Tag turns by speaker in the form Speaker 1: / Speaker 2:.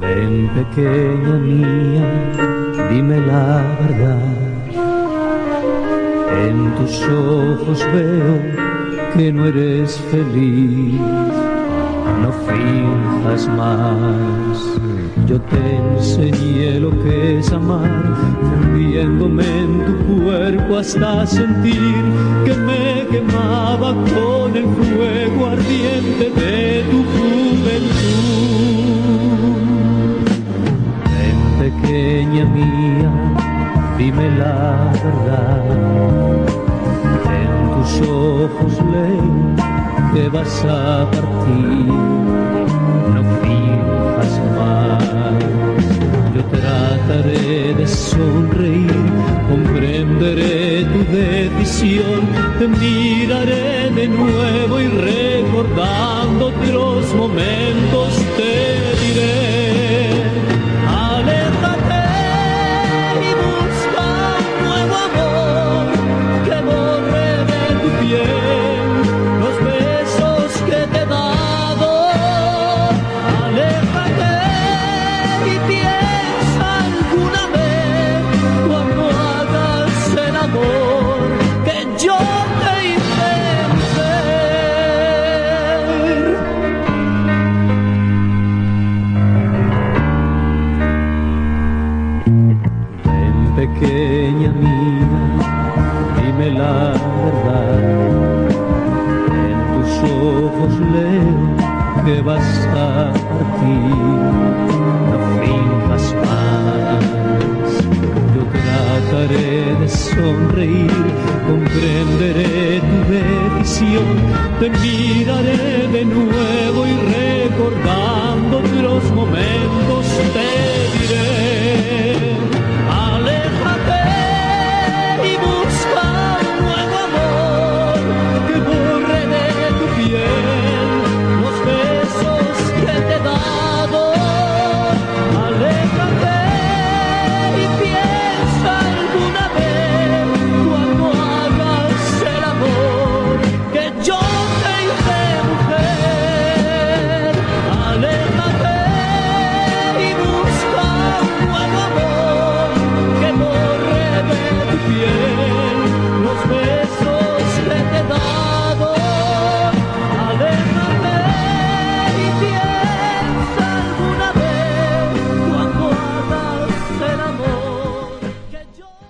Speaker 1: Ven pequeña mía, dime la verdad. En tus ojos veo que no eres feliz, no finjas más. Yo te enseñé lo que es amar, hundiéndome en tu cuerpo hasta sentir que me quemaba con el fuego ardiente de pequeña mía, dime la verdad. En tus ojos leo que vas a partir, no fijas más. Yo trataré de sonreír, comprenderé tu decisión, te miraré de nuevo y recordando los momentos pequeña mía, dime la verdad. En tus ojos leo que vas a sonreír, comprenderé tu decisión, te miraré de nuevo y recordando los momentos